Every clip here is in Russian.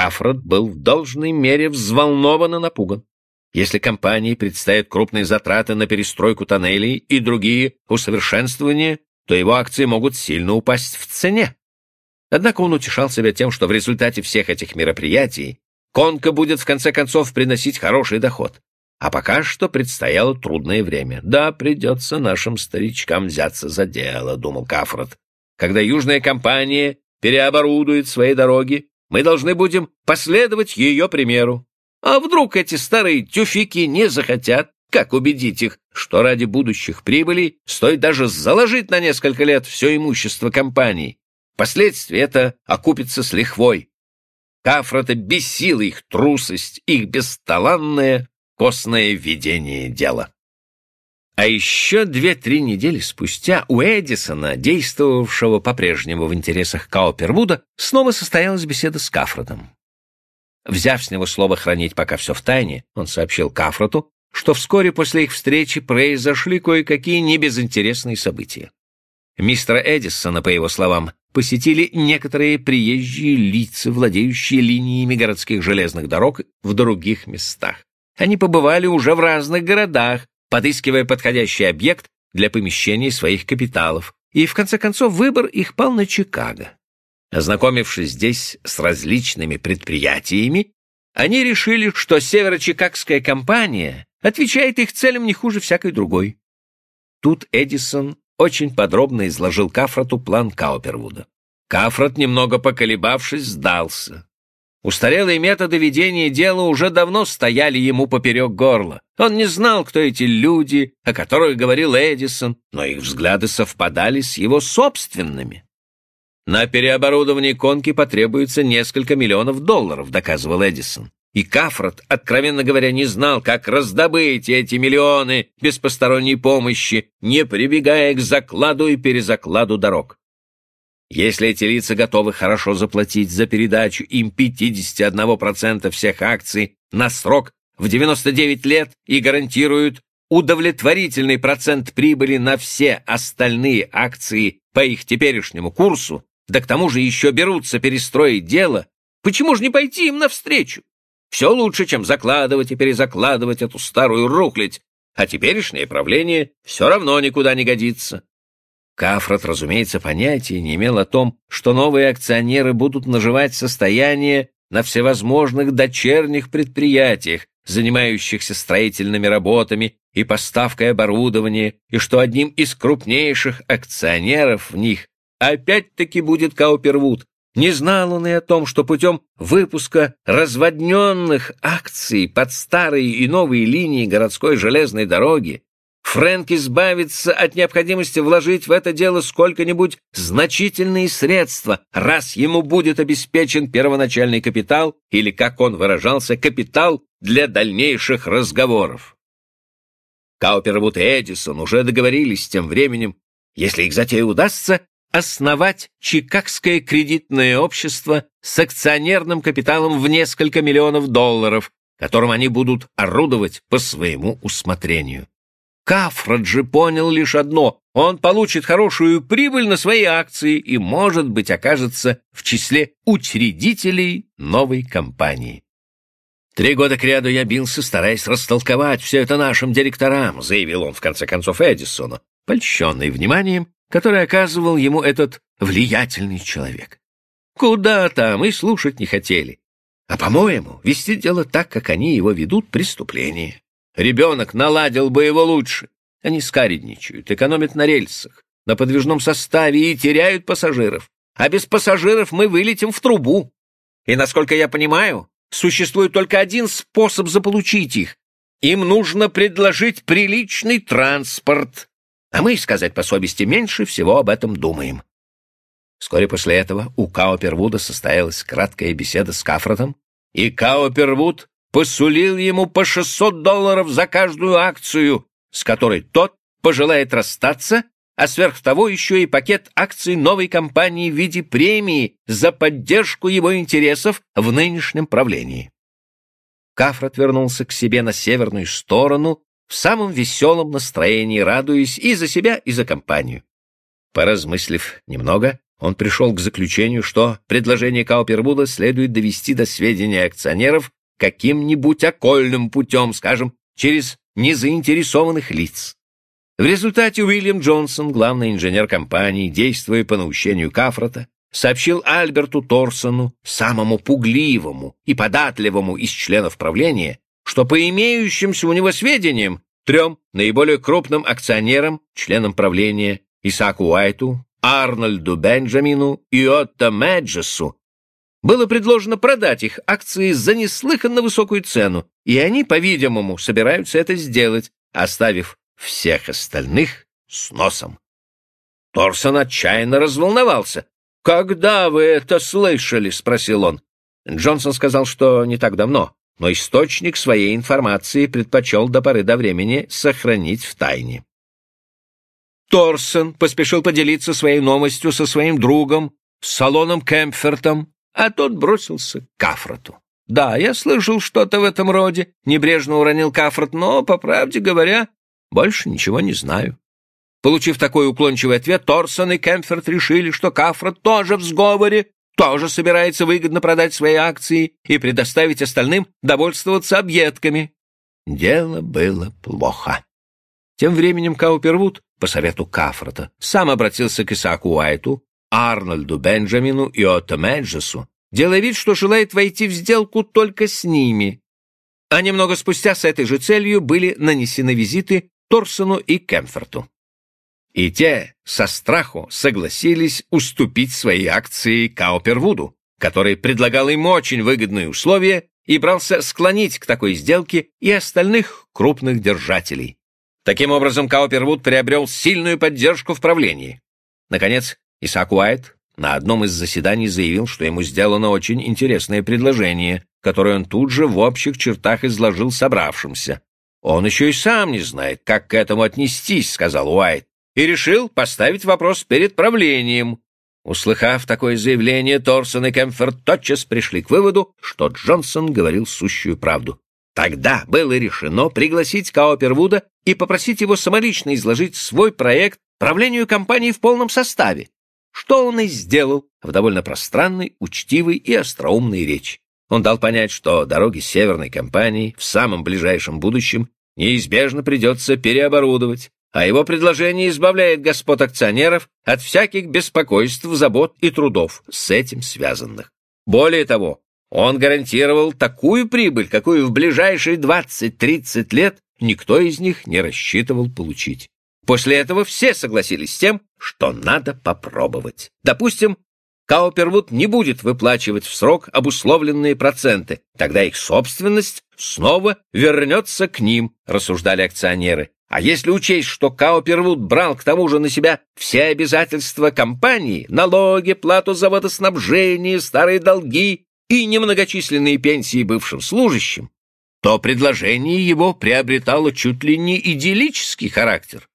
Кафрат был в должной мере взволнован и напуган. Если компании предстоят крупные затраты на перестройку тоннелей и другие усовершенствования, то его акции могут сильно упасть в цене. Однако он утешал себя тем, что в результате всех этих мероприятий Конка будет в конце концов приносить хороший доход. А пока что предстояло трудное время. Да, придется нашим старичкам взяться за дело, думал Кафрат. Когда южная компания переоборудует свои дороги, мы должны будем последовать ее примеру. А вдруг эти старые тюфики не захотят? Как убедить их, что ради будущих прибылей стоит даже заложить на несколько лет все имущество компании? Впоследствии это окупится с лихвой. Кафрата бесила их трусость, их бесталанное костное ведение дела. А еще две-три недели спустя у Эдисона, действовавшего по-прежнему в интересах Каупервуда, снова состоялась беседа с Кафратом. Взяв с него слово хранить пока все в тайне, он сообщил Кафрату, что вскоре после их встречи произошли кое-какие небезынтересные события. Мистера Эдисона, по его словам, посетили некоторые приезжие лица, владеющие линиями городских железных дорог в других местах. Они побывали уже в разных городах, подыскивая подходящий объект для помещения своих капиталов, и в конце концов выбор их пал на Чикаго. Ознакомившись здесь с различными предприятиями, они решили, что северо-чикагская компания отвечает их целям не хуже всякой другой. Тут Эдисон очень подробно изложил Кафрату план Каупервуда. Кафрат, немного поколебавшись, сдался. Устарелые методы ведения дела уже давно стояли ему поперек горла. Он не знал, кто эти люди, о которых говорил Эдисон, но их взгляды совпадали с его собственными. На переоборудование конки потребуется несколько миллионов долларов, доказывал Эдисон. И Кафрат, откровенно говоря, не знал, как раздобыть эти миллионы без посторонней помощи, не прибегая к закладу и перезакладу дорог. Если эти лица готовы хорошо заплатить за передачу им 51% всех акций на срок в 99 лет и гарантируют удовлетворительный процент прибыли на все остальные акции по их теперешнему курсу, да к тому же еще берутся перестроить дело, почему же не пойти им навстречу? Все лучше, чем закладывать и перезакладывать эту старую рухлядь, а теперешнее правление все равно никуда не годится. Кафрат, разумеется, понятия не имел о том, что новые акционеры будут наживать состояние на всевозможных дочерних предприятиях, занимающихся строительными работами и поставкой оборудования, и что одним из крупнейших акционеров в них опять-таки будет Каупервуд, не знал он и о том, что путем выпуска разводненных акций под старые и новые линии городской железной дороги Фрэнк избавится от необходимости вложить в это дело сколько-нибудь значительные средства, раз ему будет обеспечен первоначальный капитал или, как он выражался, капитал для дальнейших разговоров. Каупервуд и Эдисон уже договорились тем временем, если их затея удастся, основать Чикагское кредитное общество с акционерным капиталом в несколько миллионов долларов, которым они будут орудовать по своему усмотрению. Кафрад же понял лишь одно — он получит хорошую прибыль на свои акции и, может быть, окажется в числе учредителей новой компании. «Три года кряду я бился, стараясь растолковать все это нашим директорам», заявил он в конце концов Эдисону, польщенный вниманием который оказывал ему этот влиятельный человек. Куда там, и слушать не хотели. А, по-моему, вести дело так, как они его ведут, преступление. Ребенок наладил бы его лучше. Они скаредничают, экономят на рельсах, на подвижном составе и теряют пассажиров. А без пассажиров мы вылетим в трубу. И, насколько я понимаю, существует только один способ заполучить их. Им нужно предложить приличный транспорт, а мы, сказать по совести, меньше всего об этом думаем. Вскоре после этого у Каупервуда состоялась краткая беседа с Кафратом, и Каупервуд посулил ему по 600 долларов за каждую акцию, с которой тот пожелает расстаться, а сверх того еще и пакет акций новой компании в виде премии за поддержку его интересов в нынешнем правлении. Кафрат вернулся к себе на северную сторону в самом веселом настроении, радуясь и за себя, и за компанию. Поразмыслив немного, он пришел к заключению, что предложение Каупервуда следует довести до сведения акционеров каким-нибудь окольным путем, скажем, через незаинтересованных лиц. В результате Уильям Джонсон, главный инженер компании, действуя по наущению Кафрата, сообщил Альберту Торсону, самому пугливому и податливому из членов правления, что по имеющимся у него сведениям трем наиболее крупным акционерам, членам правления, Исааку Уайту, Арнольду Бенджамину и Отто Мэджесу, было предложено продать их акции за неслыханно высокую цену, и они, по-видимому, собираются это сделать, оставив всех остальных с носом. Торсон отчаянно разволновался. «Когда вы это слышали?» — спросил он. Джонсон сказал, что не так давно, но источник своей информации предпочел до поры до времени сохранить в тайне. Торсон поспешил поделиться своей новостью со своим другом, салоном Кемпфертом, а тот бросился к Кафроту. «Да, я слышал что-то в этом роде», — небрежно уронил Кафрот, «но, по правде говоря, больше ничего не знаю». Получив такой уклончивый ответ, Торсон и Кемферт решили, что Кафрот тоже в сговоре, тоже собирается выгодно продать свои акции и предоставить остальным довольствоваться объедками. Дело было плохо. Тем временем Каупервуд, по совету Кафрота, сам обратился к Исааку Уайту, Арнольду Бенджамину и Отто Меджесу, делая вид, что желает войти в сделку только с ними. А немного спустя с этой же целью были нанесены визиты Торсону и Кемферту. И те со страху согласились уступить свои акции Каупервуду, который предлагал им очень выгодные условия и брался склонить к такой сделке и остальных крупных держателей. Таким образом, Каупервуд приобрел сильную поддержку в правлении. Наконец, Исаак Уайт на одном из заседаний заявил, что ему сделано очень интересное предложение, которое он тут же в общих чертах изложил собравшимся. «Он еще и сам не знает, как к этому отнестись», — сказал Уайт, и решил поставить вопрос перед правлением. Услыхав такое заявление, Торсон и Кемфорд тотчас пришли к выводу, что Джонсон говорил сущую правду. Тогда было решено пригласить Каупервуда и попросить его самолично изложить свой проект правлению компании в полном составе, что он и сделал в довольно пространной, учтивой и остроумной речи. Он дал понять, что дороги Северной компании в самом ближайшем будущем неизбежно придется переоборудовать, а его предложение избавляет господ акционеров от всяких беспокойств, забот и трудов, с этим связанных. Более того, он гарантировал такую прибыль, какую в ближайшие 20-30 лет никто из них не рассчитывал получить. После этого все согласились с тем, что надо попробовать. Допустим, Каупервуд не будет выплачивать в срок обусловленные проценты, тогда их собственность снова вернется к ним, рассуждали акционеры. А если учесть, что Каупервуд брал к тому же на себя все обязательства компании, налоги, плату за водоснабжение, старые долги и немногочисленные пенсии бывшим служащим, то предложение его приобретало чуть ли не идиллический характер.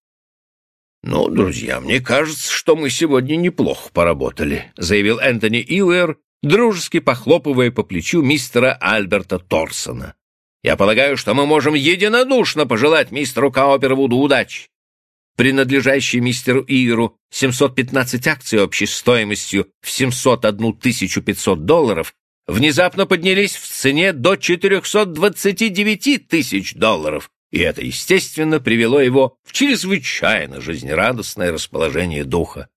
«Ну, друзья, мне кажется, что мы сегодня неплохо поработали», заявил Энтони Иуэр, дружески похлопывая по плечу мистера Альберта Торсона. «Я полагаю, что мы можем единодушно пожелать мистеру Каупервуду удачи. Принадлежащие мистеру Иверу 715 акций общей стоимостью в 701 500 долларов внезапно поднялись в цене до 429 тысяч долларов, и это, естественно, привело его в чрезвычайно жизнерадостное расположение духа.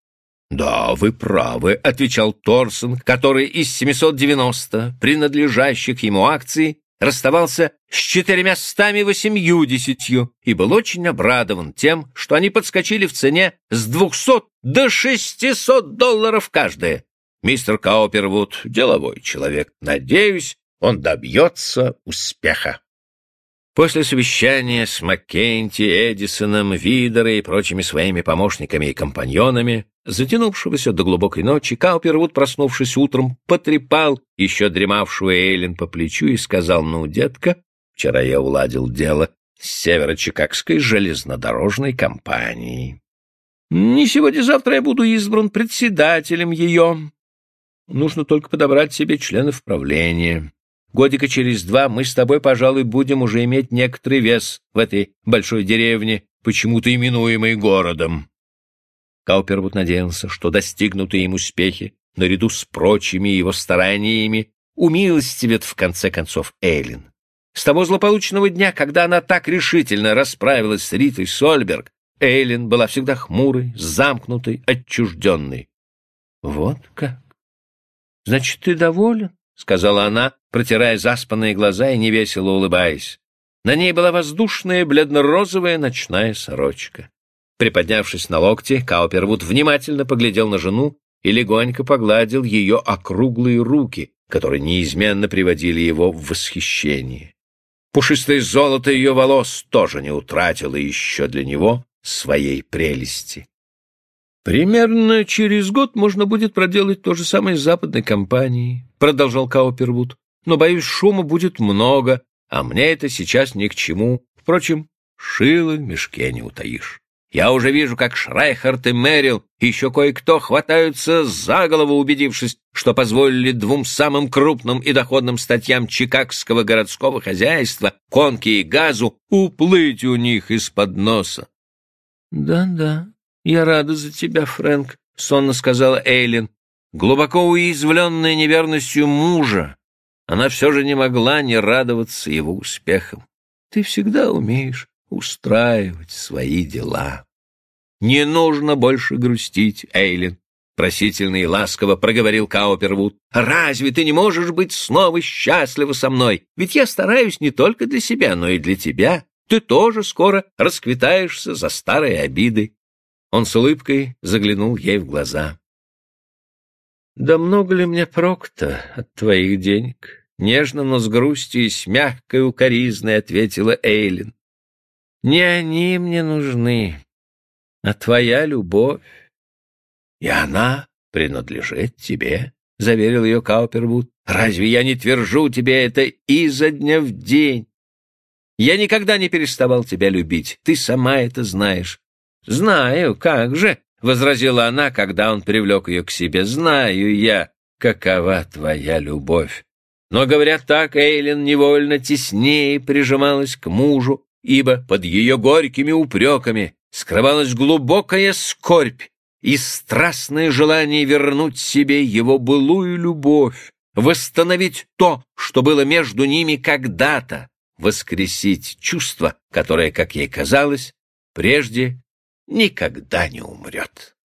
«Да, вы правы», — отвечал Торсон, который из 790 принадлежащих ему акций расставался с четырьмястами восемьюдесятью и был очень обрадован тем, что они подскочили в цене с двухсот до шестисот долларов каждая. Мистер Каупервуд — деловой человек. Надеюсь, он добьется успеха. После совещания с Маккенти, Эдисоном, Видерой и прочими своими помощниками и компаньонами, затянувшегося до глубокой ночи, Каупервуд, проснувшись утром, потрепал еще дремавшую Эйлин по плечу и сказал, «Ну, детка, вчера я уладил дело с северо-чикагской железнодорожной компанией. Не сегодня-завтра я буду избран председателем ее. Нужно только подобрать себе членов правления». Годика через два мы с тобой, пожалуй, будем уже иметь некоторый вес в этой большой деревне, почему-то именуемой городом. Каупервуд надеялся, что достигнутые им успехи, наряду с прочими его стараниями, умилостивят в конце концов Эйлин. С того злополучного дня, когда она так решительно расправилась с Ритой Сольберг, Эйлин была всегда хмурой, замкнутой, отчужденной. — Вот как? Значит, ты доволен? — сказала она, протирая заспанные глаза и невесело улыбаясь. На ней была воздушная бледно-розовая ночная сорочка. Приподнявшись на локте, Каупервуд внимательно поглядел на жену и легонько погладил ее округлые руки, которые неизменно приводили его в восхищение. Пушистое золото ее волос тоже не утратило еще для него своей прелести. «Примерно через год можно будет проделать то же самое с западной компанией», — продолжал Каупервуд. «Но, боюсь, шума будет много, а мне это сейчас ни к чему. Впрочем, шило в мешке не утаишь». Я уже вижу, как Шрайхард и Мэрил еще кое-кто хватаются за голову, убедившись, что позволили двум самым крупным и доходным статьям чикагского городского хозяйства, конке и газу, уплыть у них из-под носа. «Да-да, я рада за тебя, Фрэнк», — сонно сказала Эйлин. Глубоко уязвленная неверностью мужа, она все же не могла не радоваться его успехам. «Ты всегда умеешь устраивать свои дела. «Не нужно больше грустить, Эйлин», — просительно и ласково проговорил Каупервуд. «Разве ты не можешь быть снова счастлива со мной? Ведь я стараюсь не только для себя, но и для тебя. Ты тоже скоро расквитаешься за старые обиды». Он с улыбкой заглянул ей в глаза. «Да много ли мне прок-то от твоих денег?» Нежно, но с грустью и с мягкой укоризной ответила Эйлин. Не они мне нужны, а твоя любовь. И она принадлежит тебе, — заверил ее Каупервуд. Разве я не твержу тебе это изо дня в день? Я никогда не переставал тебя любить, ты сама это знаешь. Знаю, как же, — возразила она, когда он привлек ее к себе. Знаю я, какова твоя любовь. Но, говоря так, Эйлин невольно теснее прижималась к мужу, ибо под ее горькими упреками скрывалась глубокая скорбь и страстное желание вернуть себе его былую любовь, восстановить то, что было между ними когда-то, воскресить чувство, которое, как ей казалось, прежде никогда не умрет.